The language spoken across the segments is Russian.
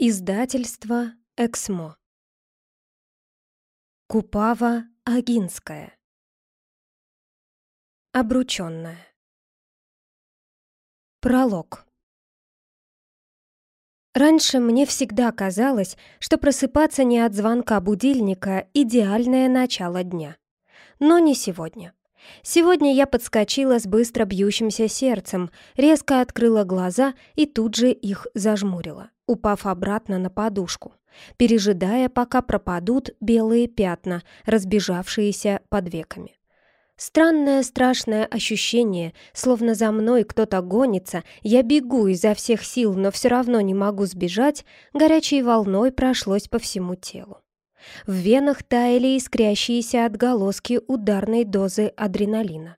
Издательство «Эксмо». Купава Агинская. Обручённая. Пролог. Раньше мне всегда казалось, что просыпаться не от звонка будильника – идеальное начало дня. Но не сегодня. Сегодня я подскочила с быстро бьющимся сердцем, резко открыла глаза и тут же их зажмурила упав обратно на подушку, пережидая, пока пропадут белые пятна, разбежавшиеся под веками. Странное страшное ощущение, словно за мной кто-то гонится, я бегу изо всех сил, но все равно не могу сбежать, горячей волной прошлось по всему телу. В венах таяли искрящиеся отголоски ударной дозы адреналина.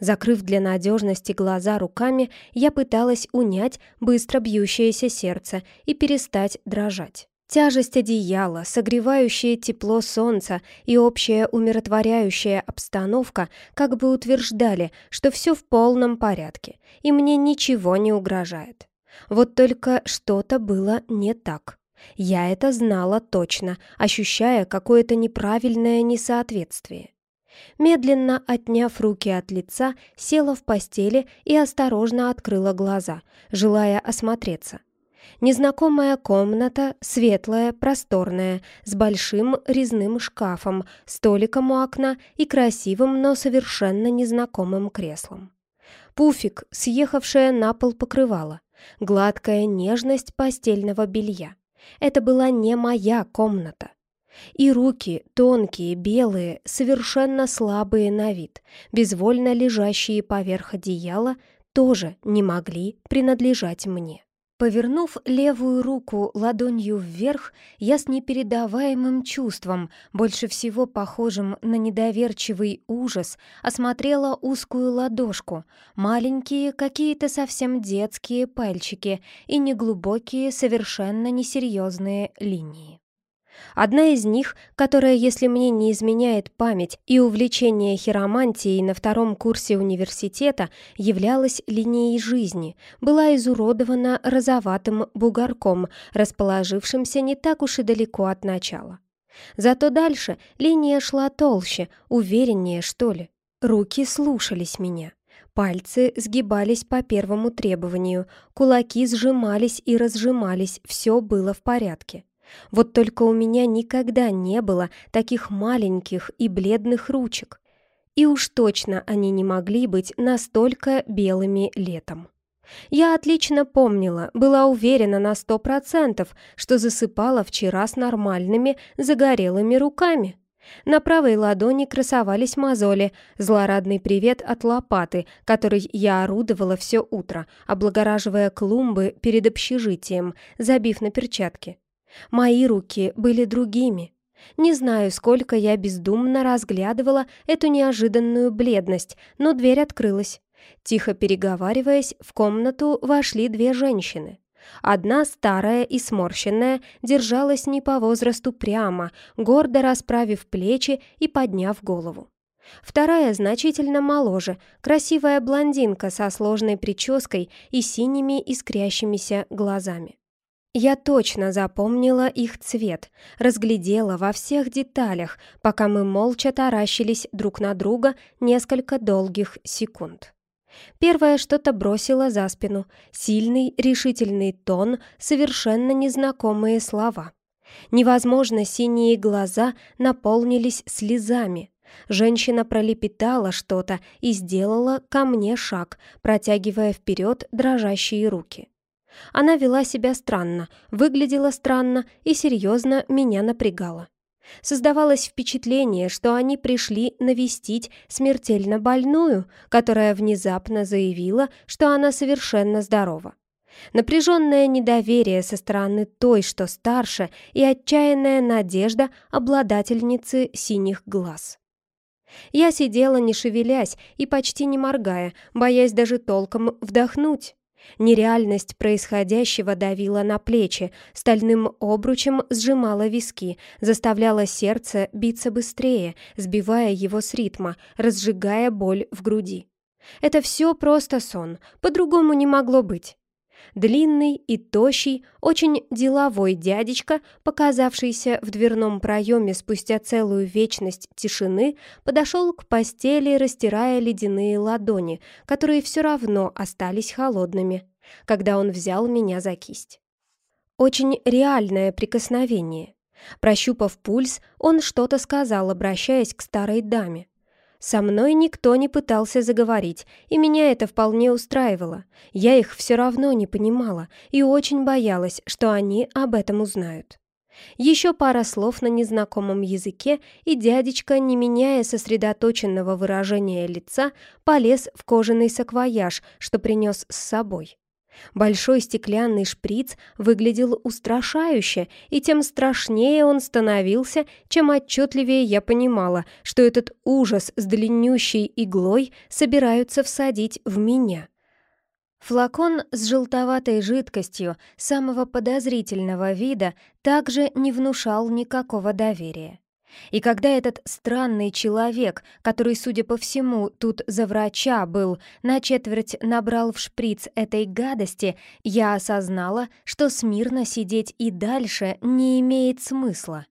Закрыв для надежности глаза руками, я пыталась унять быстро бьющееся сердце и перестать дрожать. Тяжесть одеяла, согревающее тепло солнца и общая умиротворяющая обстановка как бы утверждали, что все в полном порядке, и мне ничего не угрожает. Вот только что-то было не так. Я это знала точно, ощущая какое-то неправильное несоответствие. Медленно отняв руки от лица, села в постели и осторожно открыла глаза, желая осмотреться. Незнакомая комната, светлая, просторная, с большим резным шкафом, столиком у окна и красивым, но совершенно незнакомым креслом. Пуфик, съехавшая на пол покрывала, гладкая нежность постельного белья. Это была не моя комната. И руки, тонкие, белые, совершенно слабые на вид, безвольно лежащие поверх одеяла, тоже не могли принадлежать мне. Повернув левую руку ладонью вверх, я с непередаваемым чувством, больше всего похожим на недоверчивый ужас, осмотрела узкую ладошку, маленькие, какие-то совсем детские пальчики и неглубокие, совершенно несерьезные линии. Одна из них, которая, если мне не изменяет память и увлечение хиромантией на втором курсе университета, являлась линией жизни, была изуродована розоватым бугорком, расположившимся не так уж и далеко от начала. Зато дальше линия шла толще, увереннее, что ли. Руки слушались меня. Пальцы сгибались по первому требованию, кулаки сжимались и разжимались, все было в порядке. Вот только у меня никогда не было таких маленьких и бледных ручек. И уж точно они не могли быть настолько белыми летом. Я отлично помнила, была уверена на сто процентов, что засыпала вчера с нормальными загорелыми руками. На правой ладони красовались мозоли, злорадный привет от лопаты, которой я орудовала все утро, облагораживая клумбы перед общежитием, забив на перчатки. Мои руки были другими. Не знаю, сколько я бездумно разглядывала эту неожиданную бледность, но дверь открылась. Тихо переговариваясь, в комнату вошли две женщины. Одна, старая и сморщенная, держалась не по возрасту прямо, гордо расправив плечи и подняв голову. Вторая значительно моложе, красивая блондинка со сложной прической и синими искрящимися глазами. Я точно запомнила их цвет, разглядела во всех деталях, пока мы молча таращились друг на друга несколько долгих секунд. Первое что-то бросило за спину, сильный, решительный тон, совершенно незнакомые слова. Невозможно синие глаза наполнились слезами. Женщина пролепетала что-то и сделала ко мне шаг, протягивая вперед дрожащие руки. Она вела себя странно, выглядела странно и серьезно меня напрягала. Создавалось впечатление, что они пришли навестить смертельно больную, которая внезапно заявила, что она совершенно здорова. Напряженное недоверие со стороны той, что старше, и отчаянная надежда обладательницы синих глаз. Я сидела, не шевелясь и почти не моргая, боясь даже толком вдохнуть. Нереальность происходящего давила на плечи, стальным обручем сжимала виски, заставляла сердце биться быстрее, сбивая его с ритма, разжигая боль в груди. Это все просто сон, по-другому не могло быть. Длинный и тощий, очень деловой дядечка, показавшийся в дверном проеме спустя целую вечность тишины, подошел к постели, растирая ледяные ладони, которые все равно остались холодными, когда он взял меня за кисть. Очень реальное прикосновение. Прощупав пульс, он что-то сказал, обращаясь к старой даме. Со мной никто не пытался заговорить, и меня это вполне устраивало. Я их все равно не понимала и очень боялась, что они об этом узнают. Еще пара слов на незнакомом языке, и дядечка, не меняя сосредоточенного выражения лица, полез в кожаный саквояж, что принес с собой. Большой стеклянный шприц выглядел устрашающе, и тем страшнее он становился, чем отчетливее я понимала, что этот ужас с длиннющей иглой собираются всадить в меня. Флакон с желтоватой жидкостью самого подозрительного вида также не внушал никакого доверия. И когда этот странный человек, который, судя по всему, тут за врача был, на четверть набрал в шприц этой гадости, я осознала, что смирно сидеть и дальше не имеет смысла.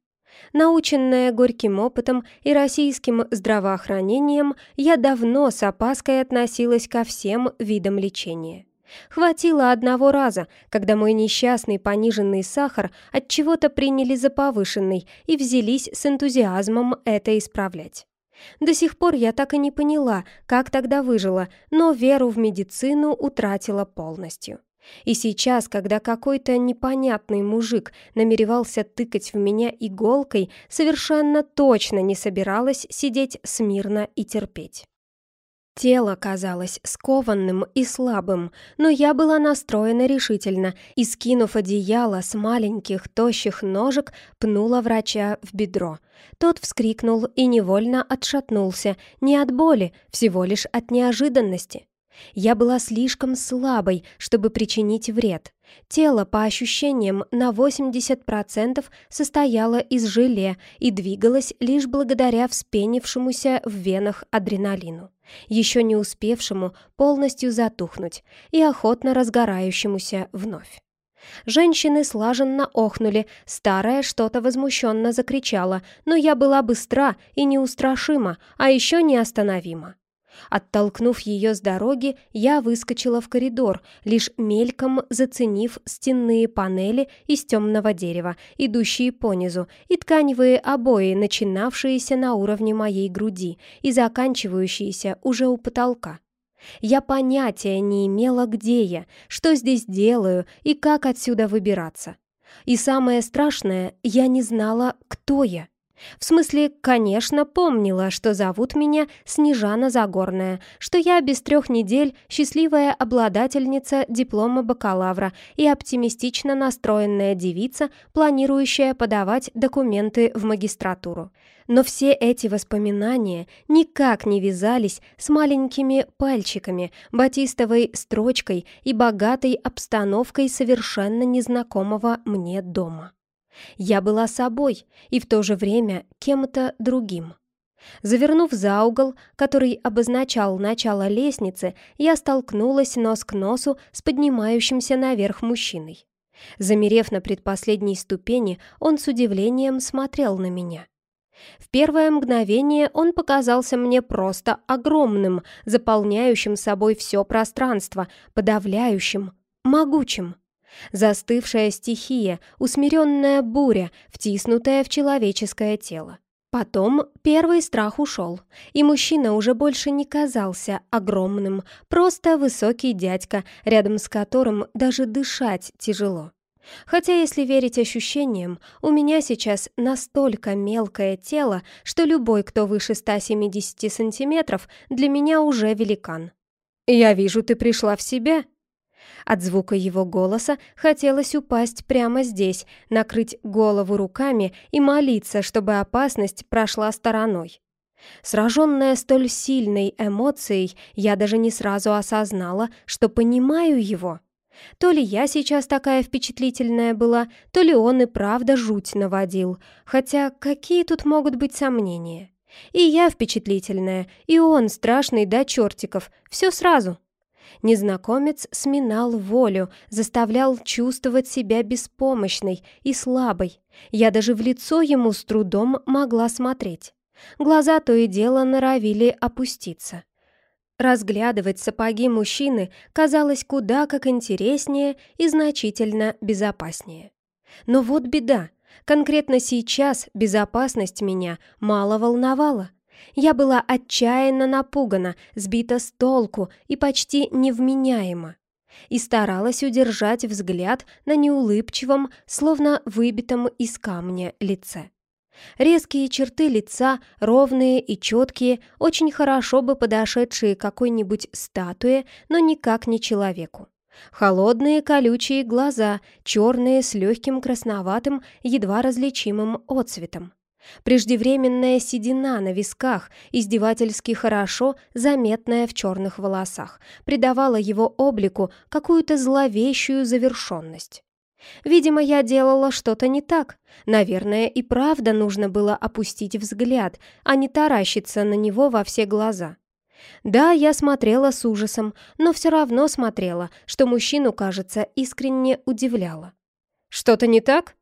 Наученная горьким опытом и российским здравоохранением, я давно с опаской относилась ко всем видам лечения. Хватило одного раза, когда мой несчастный пониженный сахар от чего-то приняли за повышенный и взялись с энтузиазмом это исправлять. До сих пор я так и не поняла, как тогда выжила, но веру в медицину утратила полностью. И сейчас, когда какой-то непонятный мужик намеревался тыкать в меня иголкой, совершенно точно не собиралась сидеть смирно и терпеть. Тело казалось скованным и слабым, но я была настроена решительно и, скинув одеяло с маленьких тощих ножек, пнула врача в бедро. Тот вскрикнул и невольно отшатнулся, не от боли, всего лишь от неожиданности. Я была слишком слабой, чтобы причинить вред. Тело, по ощущениям, на 80% состояло из желе и двигалось лишь благодаря вспенившемуся в венах адреналину, еще не успевшему полностью затухнуть и охотно разгорающемуся вновь. Женщины слаженно охнули, старая что-то возмущенно закричала, но я была быстра и неустрашима, а еще неостановима. Оттолкнув ее с дороги, я выскочила в коридор, лишь мельком заценив стенные панели из темного дерева, идущие понизу, и тканевые обои, начинавшиеся на уровне моей груди и заканчивающиеся уже у потолка. Я понятия не имела, где я, что здесь делаю и как отсюда выбираться. И самое страшное, я не знала, кто я. В смысле, конечно, помнила, что зовут меня Снежана Загорная, что я без трех недель счастливая обладательница диплома бакалавра и оптимистично настроенная девица, планирующая подавать документы в магистратуру. Но все эти воспоминания никак не вязались с маленькими пальчиками, батистовой строчкой и богатой обстановкой совершенно незнакомого мне дома. Я была собой и в то же время кем-то другим. Завернув за угол, который обозначал начало лестницы, я столкнулась нос к носу с поднимающимся наверх мужчиной. Замерев на предпоследней ступени, он с удивлением смотрел на меня. В первое мгновение он показался мне просто огромным, заполняющим собой все пространство, подавляющим, могучим. Застывшая стихия, усмиренная буря, втиснутая в человеческое тело. Потом первый страх ушел, и мужчина уже больше не казался огромным, просто высокий дядька, рядом с которым даже дышать тяжело. Хотя, если верить ощущениям, у меня сейчас настолько мелкое тело, что любой, кто выше 170 сантиметров, для меня уже великан. «Я вижу, ты пришла в себя», от звука его голоса хотелось упасть прямо здесь, накрыть голову руками и молиться, чтобы опасность прошла стороной. Сраженная столь сильной эмоцией, я даже не сразу осознала, что понимаю его. То ли я сейчас такая впечатлительная была, то ли он и правда жуть наводил. Хотя какие тут могут быть сомнения? И я впечатлительная, и он страшный до чертиков. Все сразу. Незнакомец сминал волю, заставлял чувствовать себя беспомощной и слабой. Я даже в лицо ему с трудом могла смотреть. Глаза то и дело норовили опуститься. Разглядывать сапоги мужчины казалось куда как интереснее и значительно безопаснее. Но вот беда. Конкретно сейчас безопасность меня мало волновала. Я была отчаянно напугана, сбита с толку и почти невменяема. И старалась удержать взгляд на неулыбчивом, словно выбитом из камня лице. Резкие черты лица, ровные и четкие, очень хорошо бы подошедшие какой-нибудь статуе, но никак не человеку. Холодные колючие глаза, черные с легким красноватым, едва различимым отцветом. Преждевременная седина на висках, издевательски хорошо заметная в черных волосах, придавала его облику какую-то зловещую завершенность. Видимо, я делала что-то не так. Наверное, и правда нужно было опустить взгляд, а не таращиться на него во все глаза. Да, я смотрела с ужасом, но все равно смотрела, что мужчину, кажется, искренне удивляло. «Что-то не так?»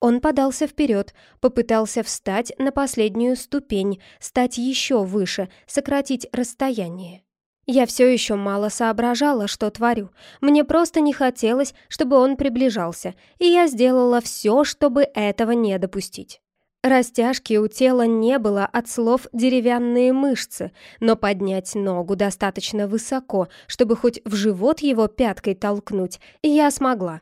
Он подался вперед, попытался встать на последнюю ступень, стать еще выше, сократить расстояние. Я все еще мало соображала, что творю. Мне просто не хотелось, чтобы он приближался, и я сделала все, чтобы этого не допустить. Растяжки у тела не было от слов «деревянные мышцы», но поднять ногу достаточно высоко, чтобы хоть в живот его пяткой толкнуть, я смогла.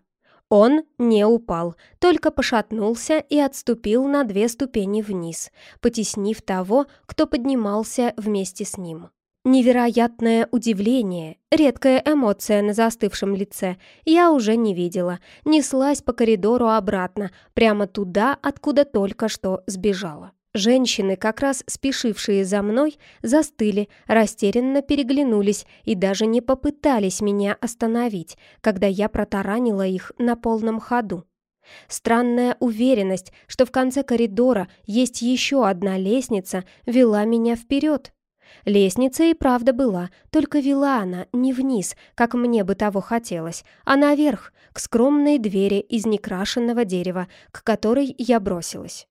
Он не упал, только пошатнулся и отступил на две ступени вниз, потеснив того, кто поднимался вместе с ним. Невероятное удивление, редкая эмоция на застывшем лице, я уже не видела, неслась по коридору обратно, прямо туда, откуда только что сбежала. Женщины, как раз спешившие за мной, застыли, растерянно переглянулись и даже не попытались меня остановить, когда я протаранила их на полном ходу. Странная уверенность, что в конце коридора есть еще одна лестница, вела меня вперед. Лестница и правда была, только вела она не вниз, как мне бы того хотелось, а наверх, к скромной двери из некрашенного дерева, к которой я бросилась.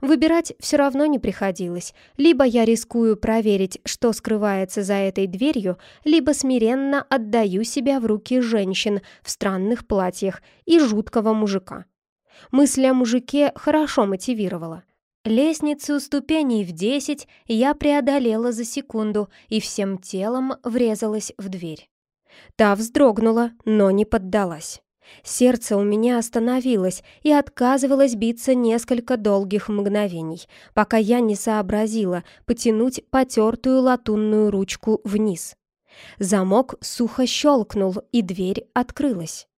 Выбирать все равно не приходилось. Либо я рискую проверить, что скрывается за этой дверью, либо смиренно отдаю себя в руки женщин в странных платьях и жуткого мужика. Мысль о мужике хорошо мотивировала. Лестницу ступеней в десять я преодолела за секунду и всем телом врезалась в дверь. Та вздрогнула, но не поддалась. Сердце у меня остановилось и отказывалось биться несколько долгих мгновений, пока я не сообразила потянуть потертую латунную ручку вниз. Замок сухо щелкнул, и дверь открылась.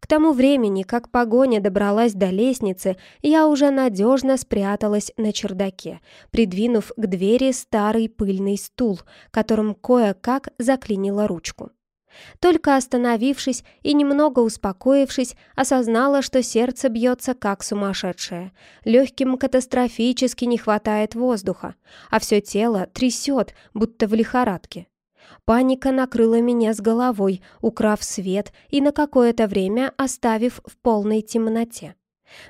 К тому времени, как погоня добралась до лестницы, я уже надежно спряталась на чердаке, придвинув к двери старый пыльный стул, которым кое-как заклинила ручку. Только остановившись и немного успокоившись, осознала, что сердце бьется как сумасшедшее. Легким катастрофически не хватает воздуха, а все тело трясет, будто в лихорадке. Паника накрыла меня с головой, украв свет и на какое-то время оставив в полной темноте.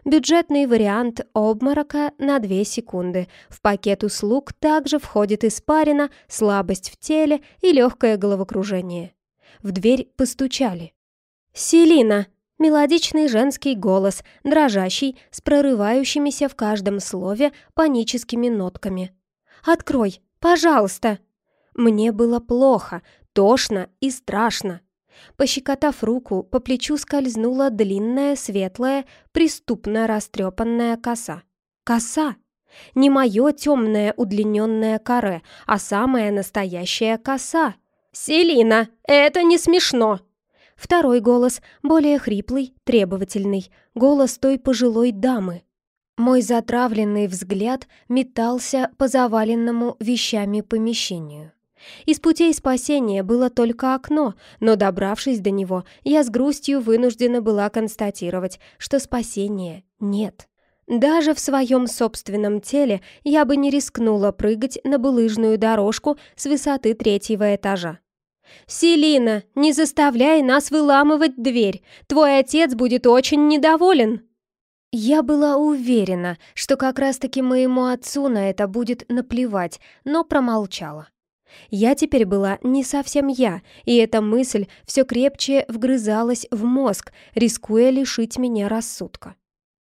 Бюджетный вариант обморока на 2 секунды. В пакет услуг также входит испарина, слабость в теле и легкое головокружение. В дверь постучали. «Селина!» Мелодичный женский голос, дрожащий, с прорывающимися в каждом слове паническими нотками. «Открой, пожалуйста!» Мне было плохо, тошно и страшно. Пощекотав руку, по плечу скользнула длинная, светлая, преступно растрепанная коса. Коса! Не мое темное удлиненное каре, а самая настоящая коса. «Селина, это не смешно!» Второй голос, более хриплый, требовательный, голос той пожилой дамы. Мой затравленный взгляд метался по заваленному вещами помещению. Из путей спасения было только окно, но, добравшись до него, я с грустью вынуждена была констатировать, что спасения нет. Даже в своем собственном теле я бы не рискнула прыгать на булыжную дорожку с высоты третьего этажа. «Селина, не заставляй нас выламывать дверь! Твой отец будет очень недоволен!» Я была уверена, что как раз-таки моему отцу на это будет наплевать, но промолчала. Я теперь была не совсем я, и эта мысль все крепче вгрызалась в мозг, рискуя лишить меня рассудка.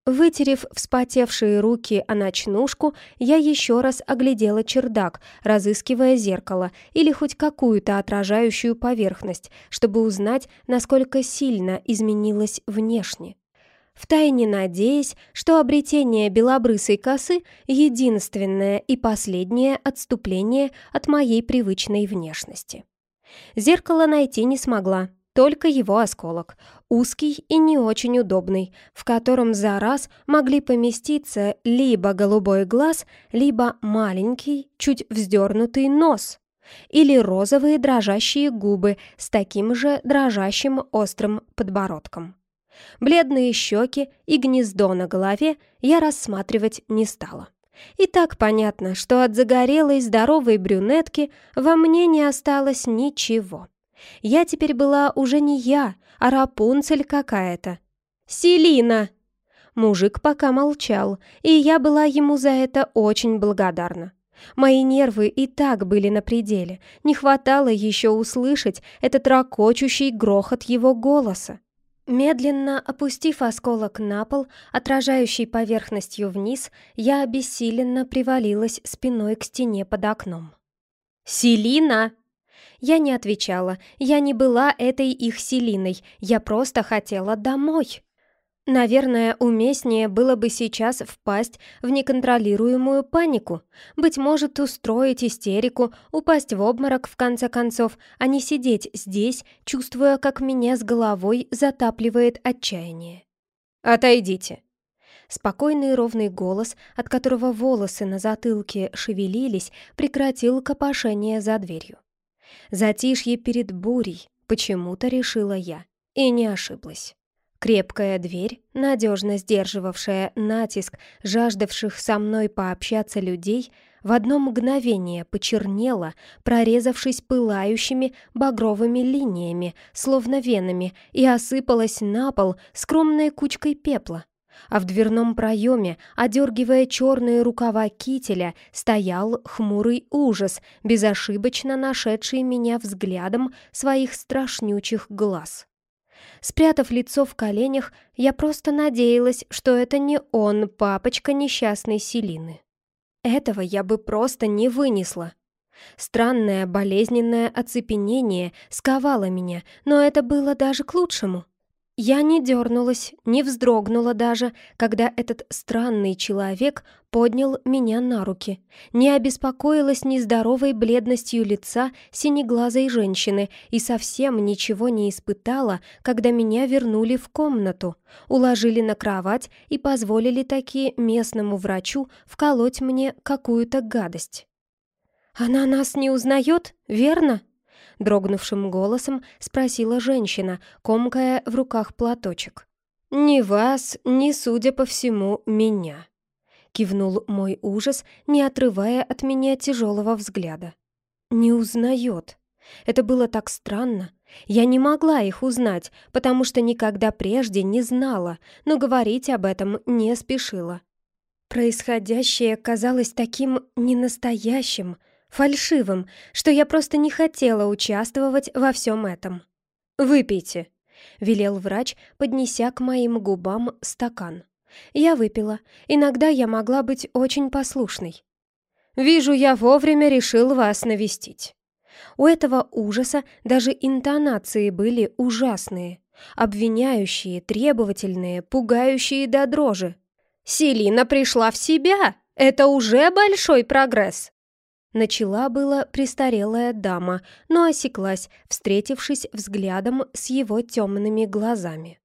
Вытерев вспотевшие руки о ночнушку, я еще раз оглядела чердак, разыскивая зеркало или хоть какую-то отражающую поверхность, чтобы узнать, насколько сильно изменилась внешне. Втайне надеясь, что обретение белобрысой косы — единственное и последнее отступление от моей привычной внешности. Зеркало найти не смогла, только его осколок, узкий и не очень удобный, в котором за раз могли поместиться либо голубой глаз, либо маленький, чуть вздернутый нос, или розовые дрожащие губы с таким же дрожащим острым подбородком. Бледные щеки и гнездо на голове я рассматривать не стала. И так понятно, что от загорелой здоровой брюнетки во мне не осталось ничего. Я теперь была уже не я, а Рапунцель какая-то. «Селина!» Мужик пока молчал, и я была ему за это очень благодарна. Мои нервы и так были на пределе, не хватало еще услышать этот ракочущий грохот его голоса. Медленно опустив осколок на пол, отражающий поверхностью вниз, я обессиленно привалилась спиной к стене под окном. «Селина!» Я не отвечала, я не была этой их Селиной, я просто хотела домой. Наверное, уместнее было бы сейчас впасть в неконтролируемую панику, быть может, устроить истерику, упасть в обморок в конце концов, а не сидеть здесь, чувствуя, как меня с головой затапливает отчаяние. «Отойдите!» Спокойный ровный голос, от которого волосы на затылке шевелились, прекратил копошение за дверью. Затишье перед бурей, почему-то решила я, и не ошиблась. Крепкая дверь, надежно сдерживавшая натиск жаждавших со мной пообщаться людей, в одно мгновение почернела, прорезавшись пылающими багровыми линиями, словно венами, и осыпалась на пол скромной кучкой пепла. А в дверном проеме, одергивая черные рукава кителя, стоял хмурый ужас, безошибочно нашедший меня взглядом своих страшнючих глаз. Спрятав лицо в коленях, я просто надеялась, что это не он, папочка несчастной Селины. Этого я бы просто не вынесла. Странное болезненное оцепенение сковало меня, но это было даже к лучшему. Я не дернулась, не вздрогнула даже, когда этот странный человек поднял меня на руки, не обеспокоилась нездоровой бледностью лица синеглазой женщины и совсем ничего не испытала, когда меня вернули в комнату, уложили на кровать и позволили таки местному врачу вколоть мне какую-то гадость. «Она нас не узнает, верно?» Дрогнувшим голосом спросила женщина, комкая в руках платочек. «Ни вас, ни, судя по всему, меня», — кивнул мой ужас, не отрывая от меня тяжелого взгляда. «Не узнает. Это было так странно. Я не могла их узнать, потому что никогда прежде не знала, но говорить об этом не спешила. Происходящее казалось таким ненастоящим, — фальшивым, что я просто не хотела участвовать во всем этом. «Выпейте», — велел врач, поднеся к моим губам стакан. Я выпила. Иногда я могла быть очень послушной. «Вижу, я вовремя решил вас навестить». У этого ужаса даже интонации были ужасные. Обвиняющие, требовательные, пугающие до дрожи. «Селина пришла в себя! Это уже большой прогресс!» Начала была престарелая дама, но осеклась, встретившись взглядом с его темными глазами.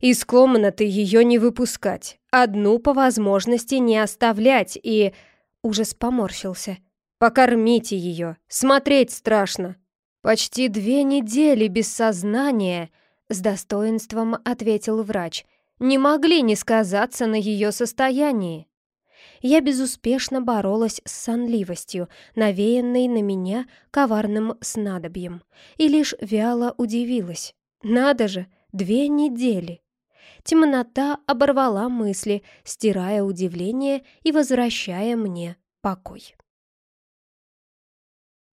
«Из комнаты ее не выпускать, одну по возможности не оставлять и...» Ужас поморщился. «Покормите ее, смотреть страшно». «Почти две недели без сознания», — с достоинством ответил врач. «Не могли не сказаться на ее состоянии». Я безуспешно боролась с сонливостью, навеянной на меня коварным снадобьем, и лишь вяло удивилась. Надо же, две недели! Темнота оборвала мысли, стирая удивление и возвращая мне покой.